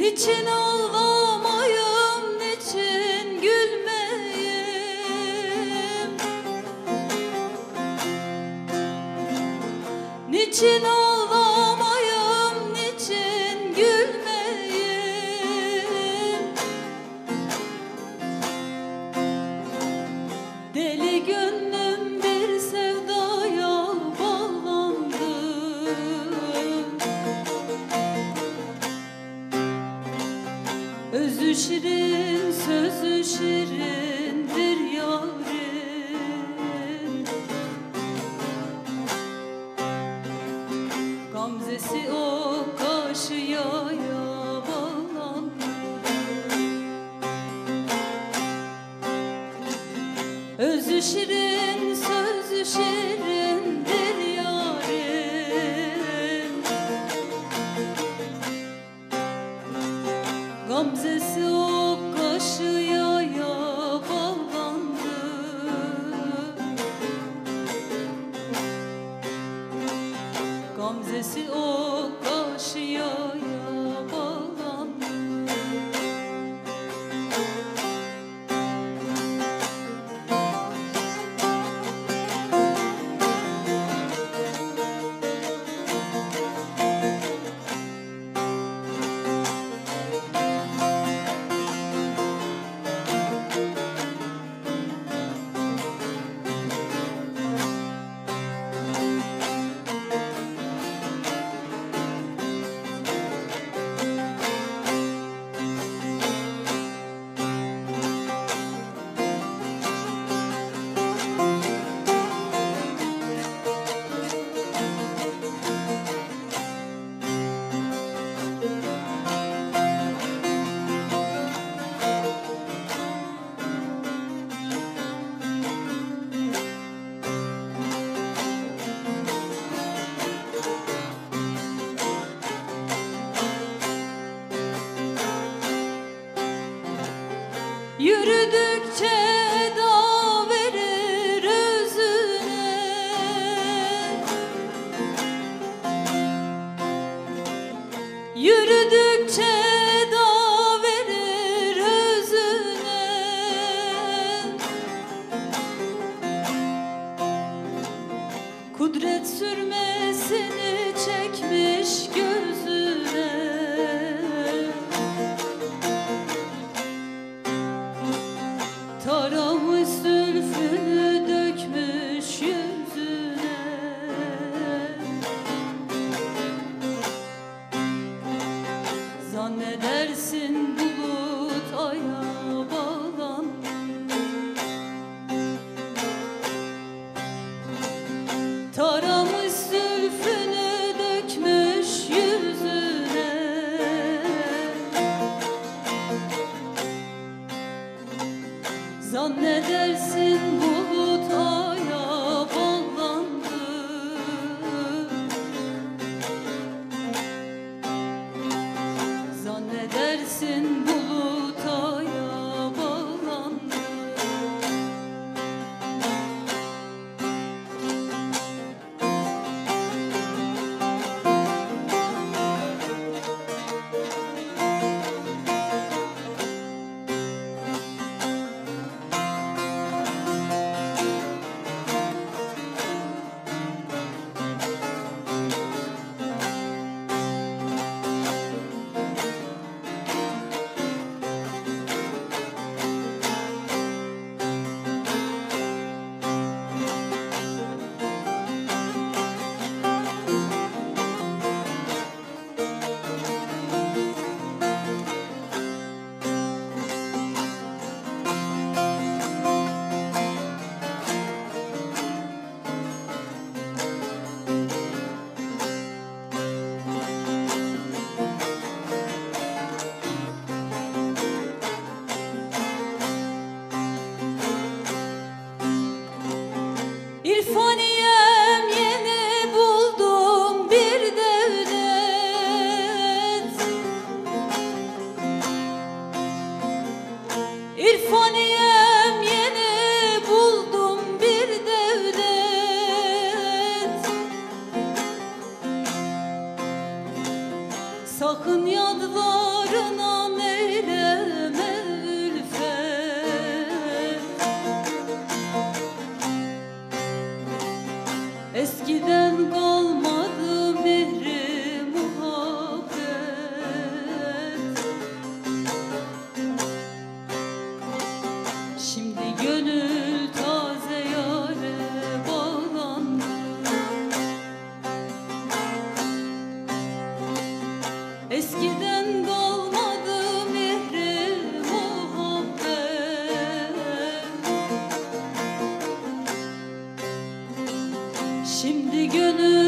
Niçin ağlamayım, niçin gülmeyim? Niçin ağlamayım şirindir yârim. Gamzesi o kaşıya yavalandı Özü şirin, sözü şirindir yârim. Gamzesi o Yürüdükçe daha listen. Sakın yadlarına meyleme ülfet. Eskiden günü.